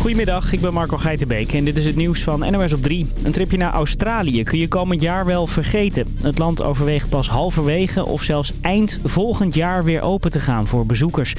Goedemiddag, ik ben Marco Geitenbeek en dit is het nieuws van NOS op 3. Een tripje naar Australië kun je komend jaar wel vergeten. Het land overweegt pas halverwege of zelfs eind volgend jaar weer open te gaan voor bezoekers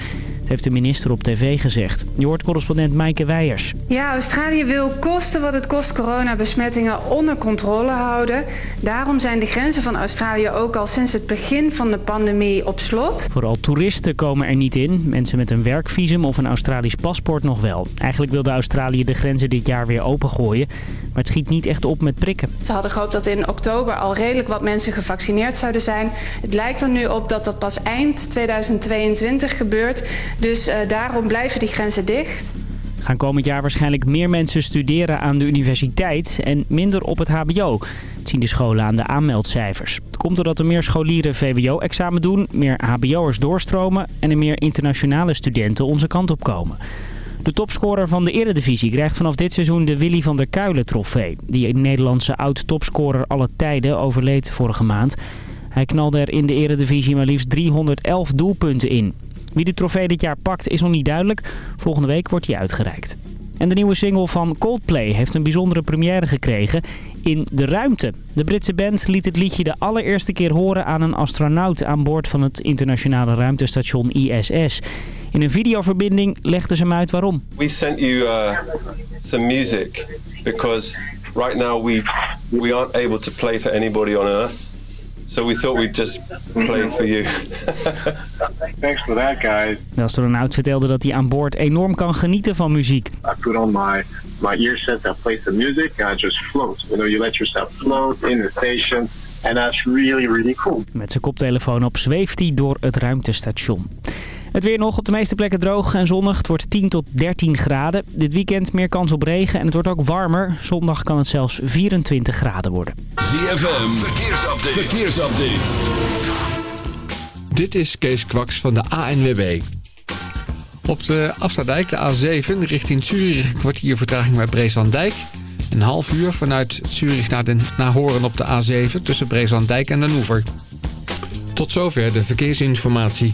heeft de minister op tv gezegd. Je hoort correspondent Maaike Weijers. Ja, Australië wil kosten wat het kost coronabesmettingen onder controle houden. Daarom zijn de grenzen van Australië ook al sinds het begin van de pandemie op slot. Vooral toeristen komen er niet in. Mensen met een werkvisum of een Australisch paspoort nog wel. Eigenlijk wilde Australië de grenzen dit jaar weer opengooien. Maar het schiet niet echt op met prikken. Ze hadden gehoopt dat in oktober al redelijk wat mensen gevaccineerd zouden zijn. Het lijkt er nu op dat dat pas eind 2022 gebeurt. Dus uh, daarom blijven die grenzen dicht. Gaan komend jaar waarschijnlijk meer mensen studeren aan de universiteit en minder op het hbo. Dat zien de scholen aan de aanmeldcijfers. Het komt doordat er meer scholieren VWO-examen doen, meer hbo'ers doorstromen en er meer internationale studenten onze kant op komen. De topscorer van de eredivisie krijgt vanaf dit seizoen de Willy van der Kuilen trofee. Die Nederlandse oud-topscorer alle tijden overleed vorige maand. Hij knalde er in de eredivisie maar liefst 311 doelpunten in. Wie de trofee dit jaar pakt is nog niet duidelijk. Volgende week wordt hij uitgereikt. En de nieuwe single van Coldplay heeft een bijzondere première gekregen in de ruimte. De Britse band liet het liedje de allereerste keer horen aan een astronaut aan boord van het internationale ruimtestation ISS. In een videoverbinding legden ze hem uit waarom. We sent you uh, some music because right now we we aren't able to play for anybody on Earth. So we thought we'd just play for you. Thanks for that, guys. De astronaut vertelde dat hij aan boord enorm kan genieten van muziek. I put on my my earset that plays the music and I just float. You know, you let yourself float in the station. And that's really, really cool. Met zijn koptelefoon op zweeft hij door het ruimtestation. Het weer nog op de meeste plekken droog en zonnig. Het wordt 10 tot 13 graden. Dit weekend meer kans op regen en het wordt ook warmer. Zondag kan het zelfs 24 graden worden. ZFM, verkeersupdate. verkeersupdate. Dit is Kees Kwaks van de ANWB. Op de Afstadijk, de A7, richting Zurich, een kwartier vertraging bij Breeslanddijk. Een half uur vanuit Zurich naar, naar Horen op de A7 tussen Breeslanddijk en Den Oever. Tot zover de verkeersinformatie.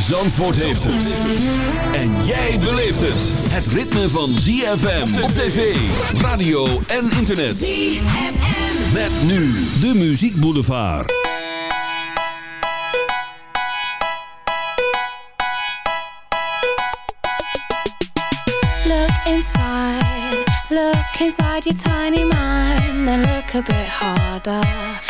Zandvoort heeft het. En jij beleeft het. Het ritme van ZFM op tv, radio en internet. ZFM. Met nu de Muziek Boulevard. Look inside, look inside your tiny mind. Then look a bit harder.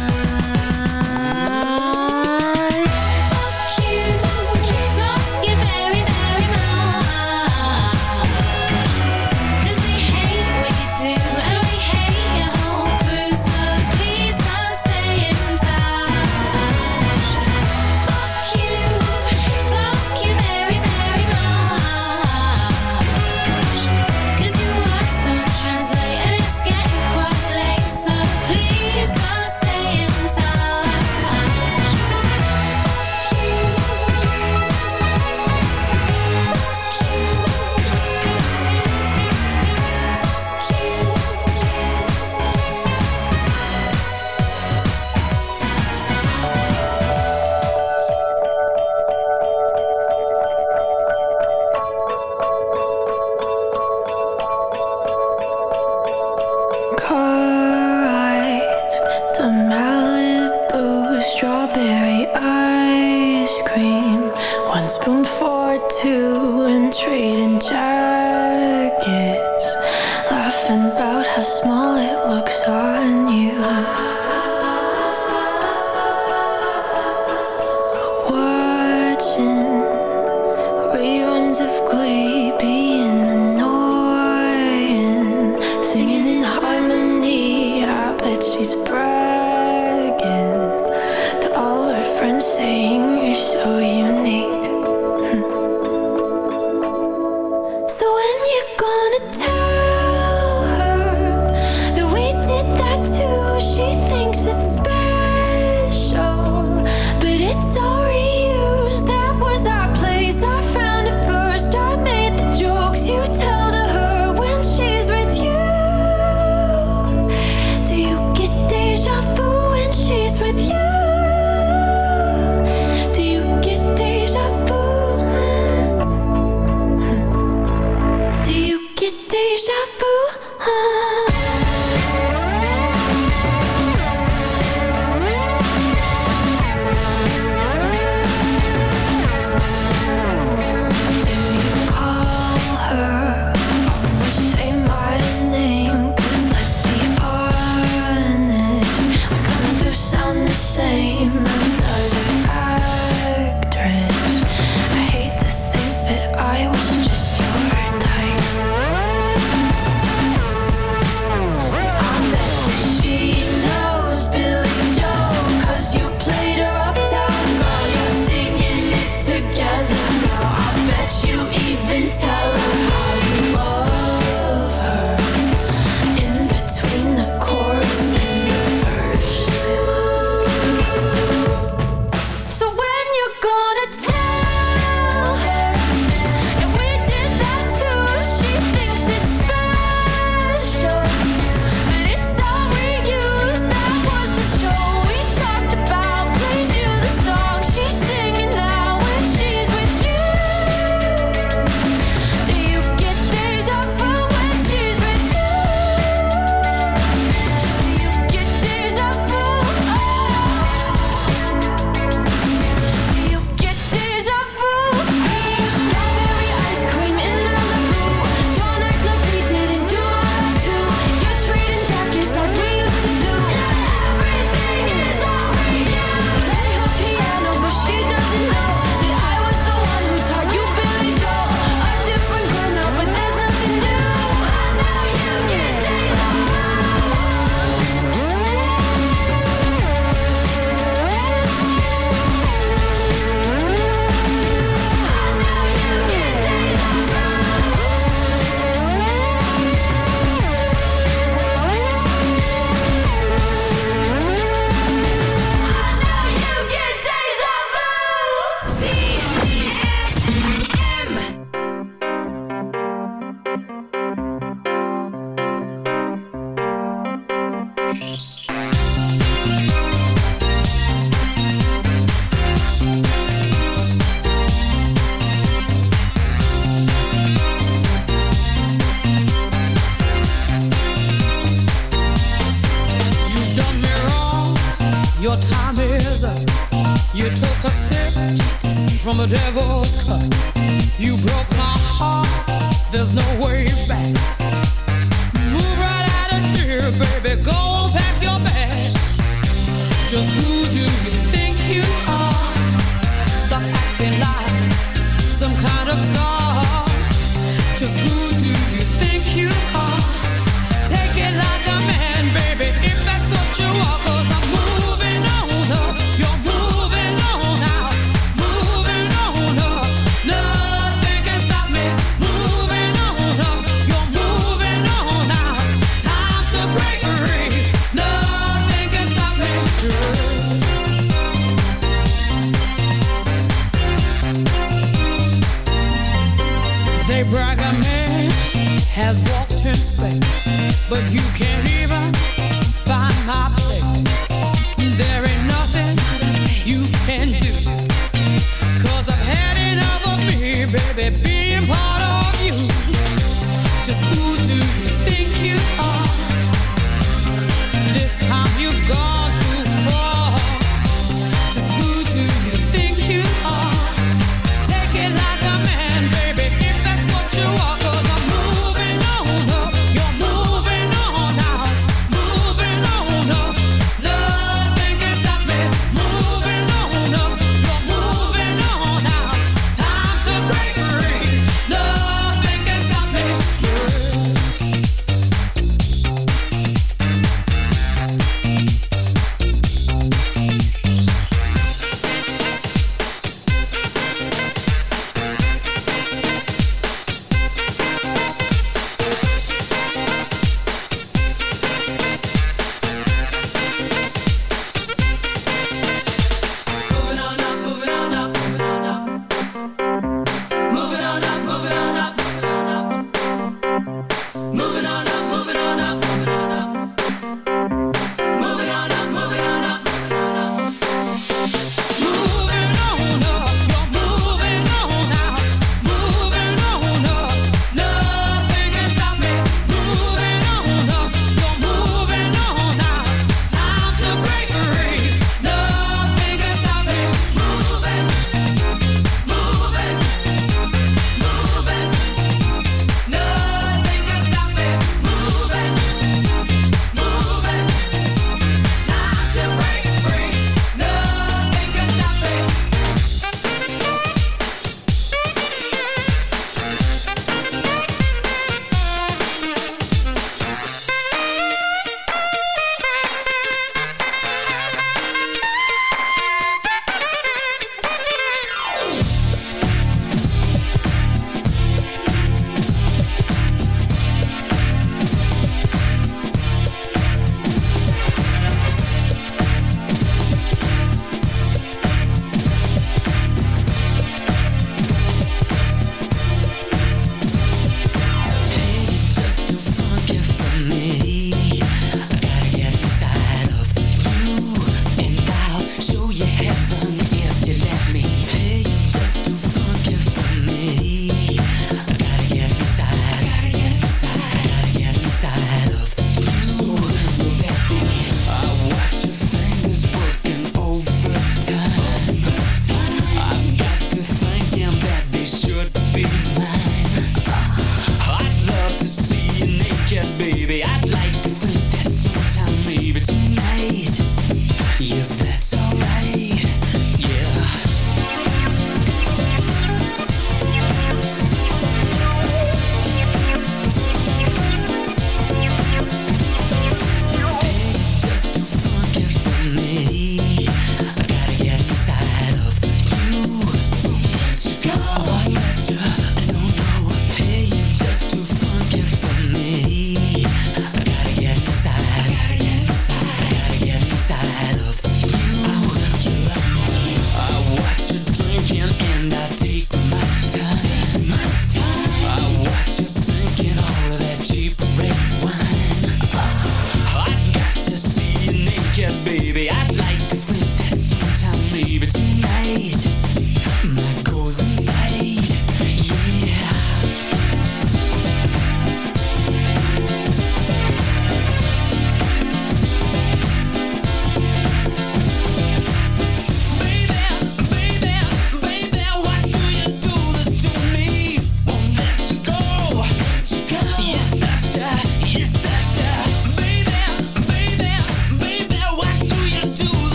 But you can't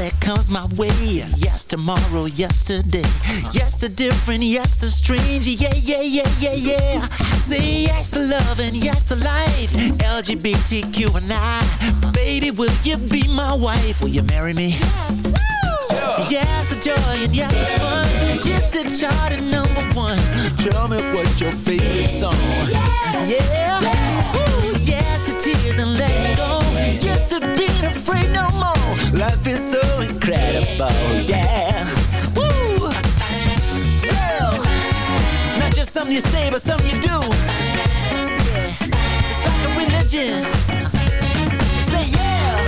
That comes my way. Yes, tomorrow, yesterday. Yes to different, yes to strange. Yeah, yeah, yeah, yeah, yeah. I say yes to love and yes to life. LGBTQ and I. Baby, will you be my wife? Will you marry me? Yes to joy and yes to fun. Yes to chart and number one. Tell me what's your favorite song. Yeah. Woo. Incredible. Yeah. Woo. Yeah. Not just something you say, but something you do. It's like a religion. Say yeah.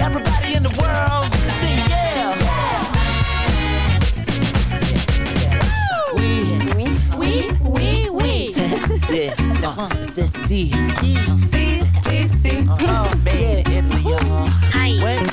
Everybody in the world, say yeah. We, Oui, oui, oui. yeah, uh, c'est si. Si, si, si. Oh, man, Italy, y'all. Hi. When,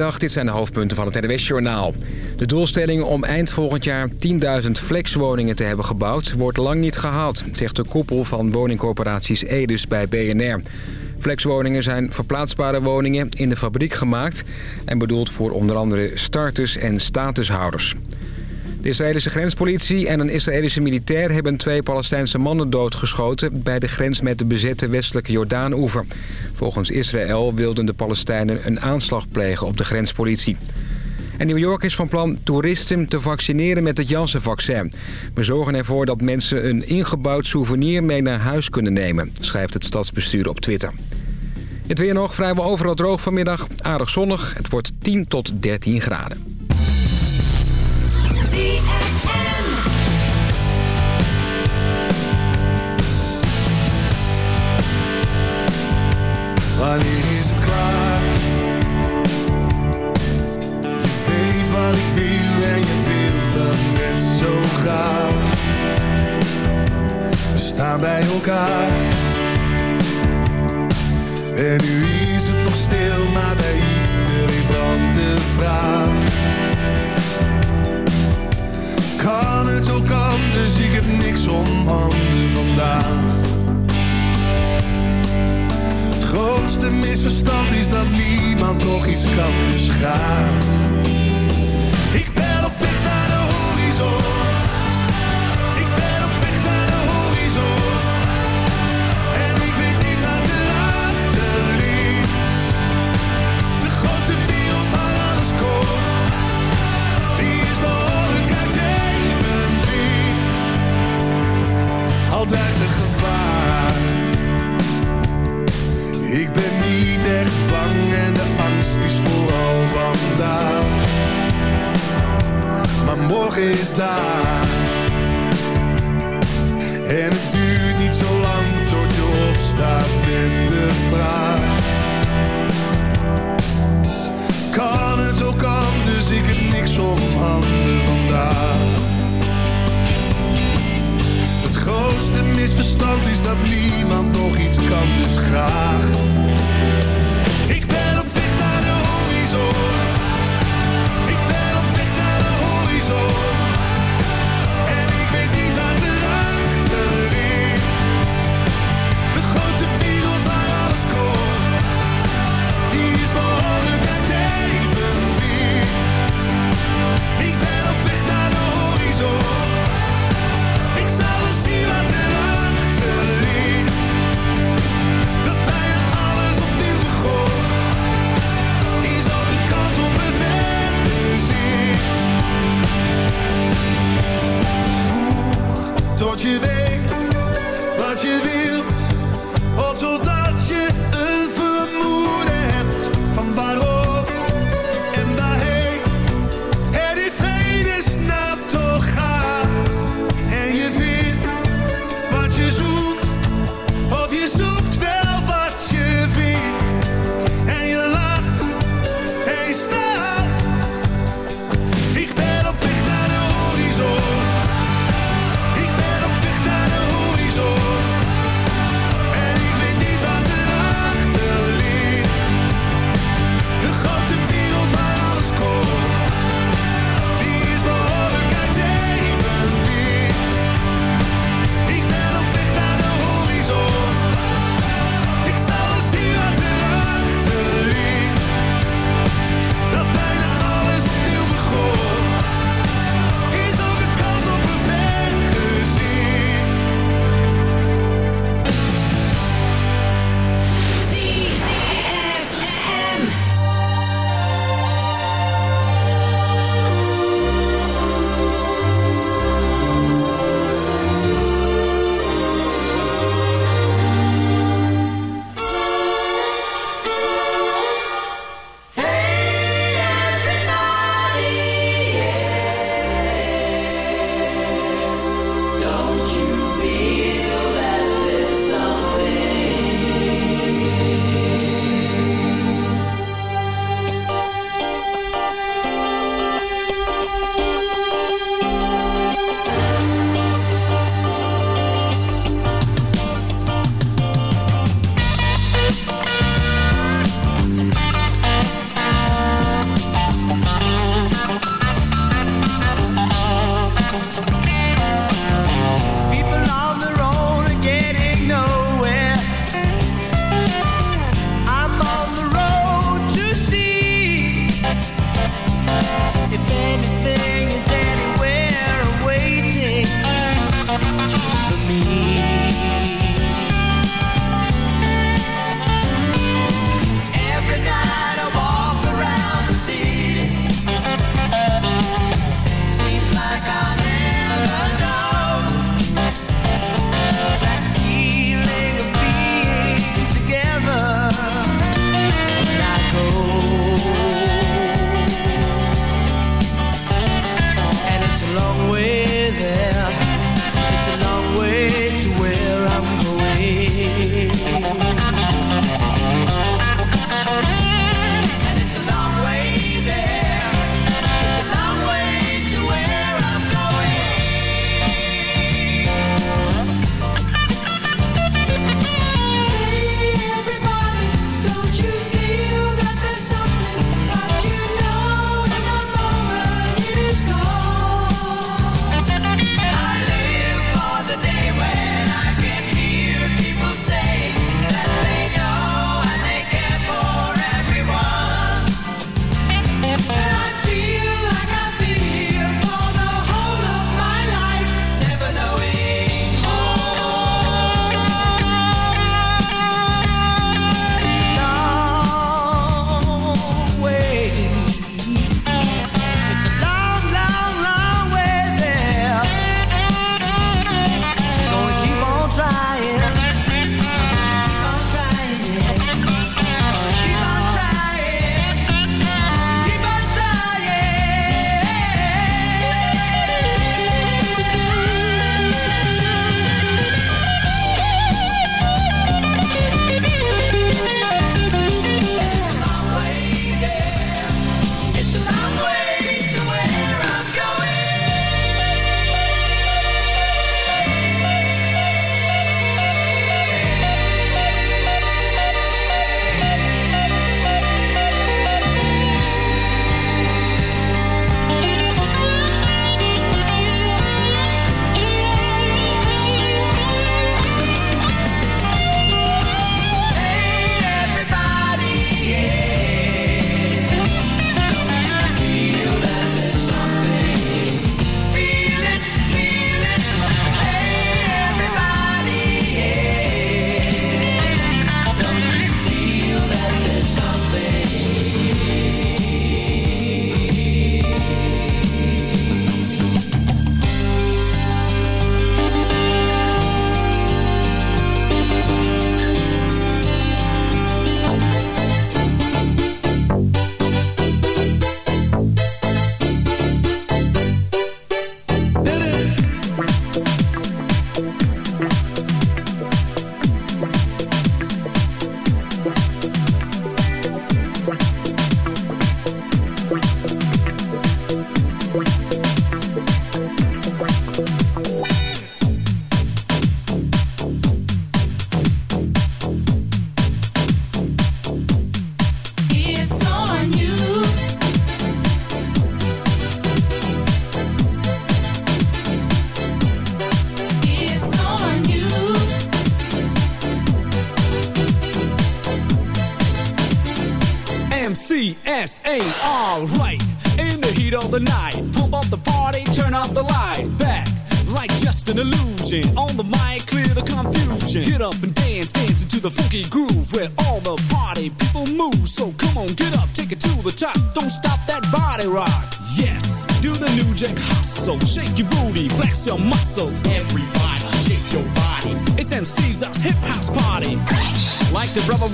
Dit zijn de hoofdpunten van het NWS-journaal. De doelstelling om eind volgend jaar 10.000 flexwoningen te hebben gebouwd... wordt lang niet gehaald, zegt de koepel van woningcorporaties Edus bij BNR. Flexwoningen zijn verplaatsbare woningen in de fabriek gemaakt... en bedoeld voor onder andere starters en statushouders. De Israëlische grenspolitie en een Israëlische militair hebben twee Palestijnse mannen doodgeschoten bij de grens met de bezette westelijke Jordaan-oever. Volgens Israël wilden de Palestijnen een aanslag plegen op de grenspolitie. En New York is van plan toeristen te vaccineren met het Janssen-vaccin. We zorgen ervoor dat mensen een ingebouwd souvenir mee naar huis kunnen nemen, schrijft het stadsbestuur op Twitter. Het weer nog vrijwel overal droog vanmiddag, aardig zonnig. Het wordt 10 tot 13 graden. Wanneer is het klaar? Je weet wat ik wil en je wil dat met zo gaat. We staan bij elkaar en nu is het nog stil, maar bij iedere brandte vraag het zo kan, dus ik heb niks om handen vandaan. Het grootste misverstand is dat niemand nog iets kan, dus. altijd een gevaar. Ik ben niet echt bang en de angst is vooral vandaag. Maar morgen is daar. En het duurt niet zo lang tot je opstaat met de vraag. Kan het ook anders, ik heb niks om handen vandaag. misverstand is dat niemand nog iets kan, dus ga.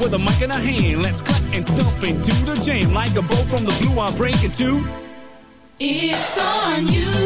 With a mic in a hand, let's cut and stomp into the jam. Like a bow from the blue, I'm breaking two. It's on you.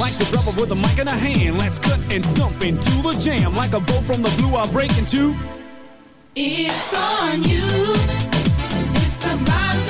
Like the rubber with a mic in a hand, let's cut and stump into the jam. Like a bow from the blue, I'll break into. It's on you. It's about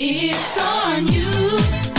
It's on you.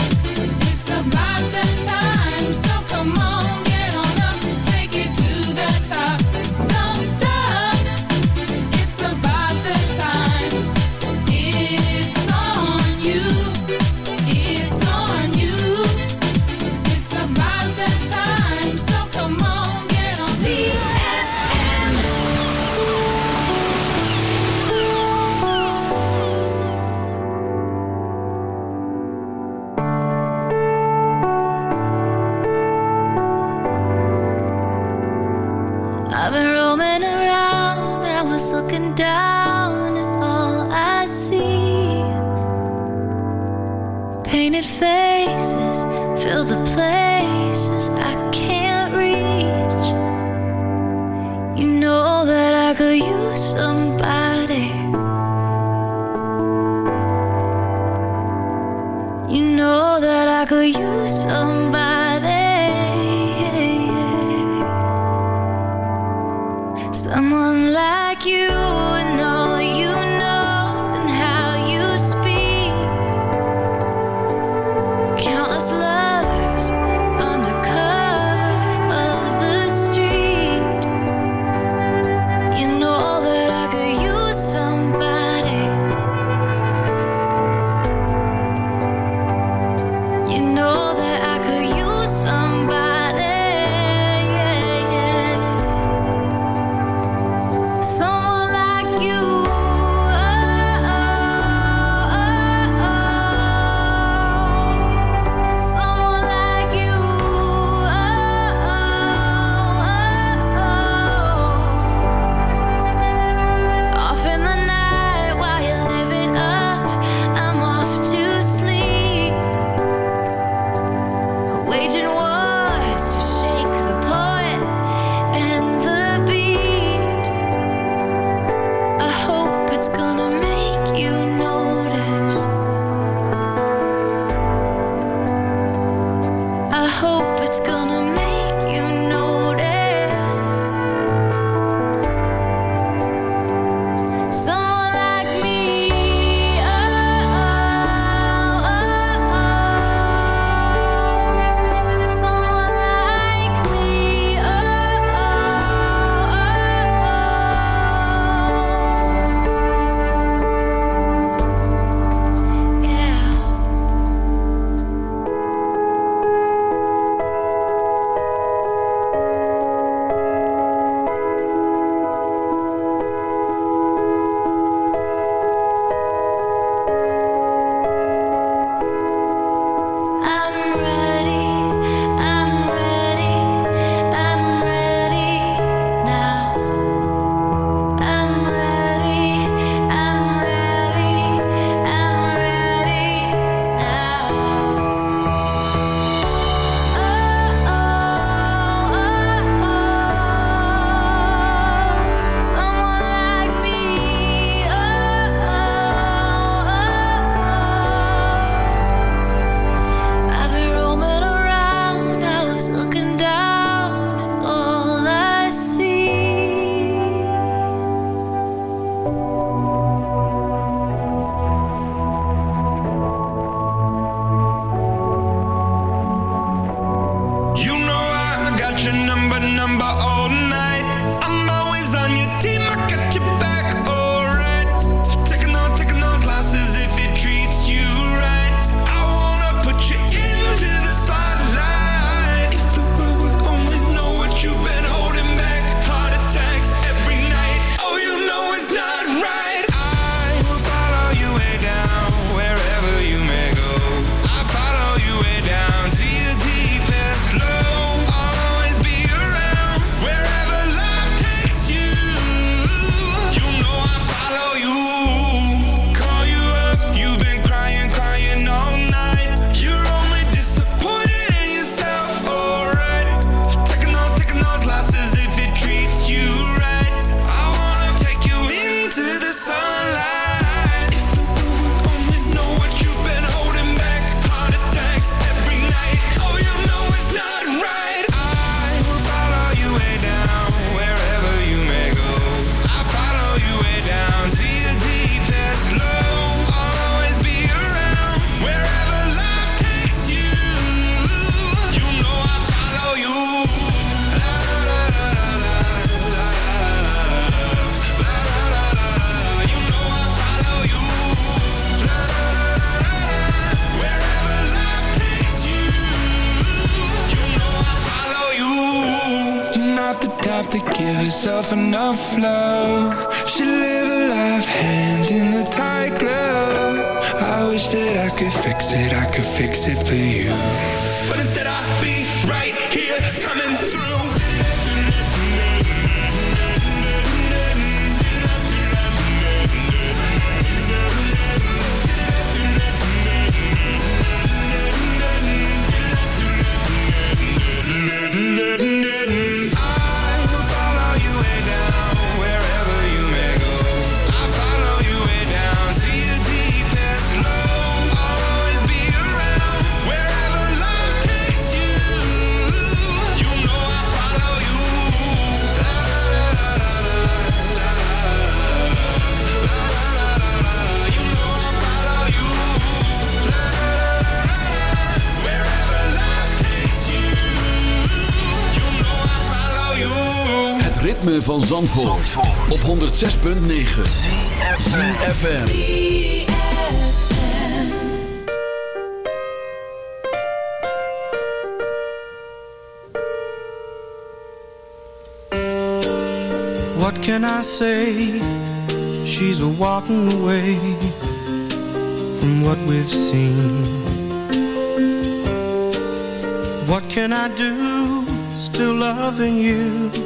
number of 106.9 FM. What can I say? She's a walking away from what we've seen. What can I do? Still loving you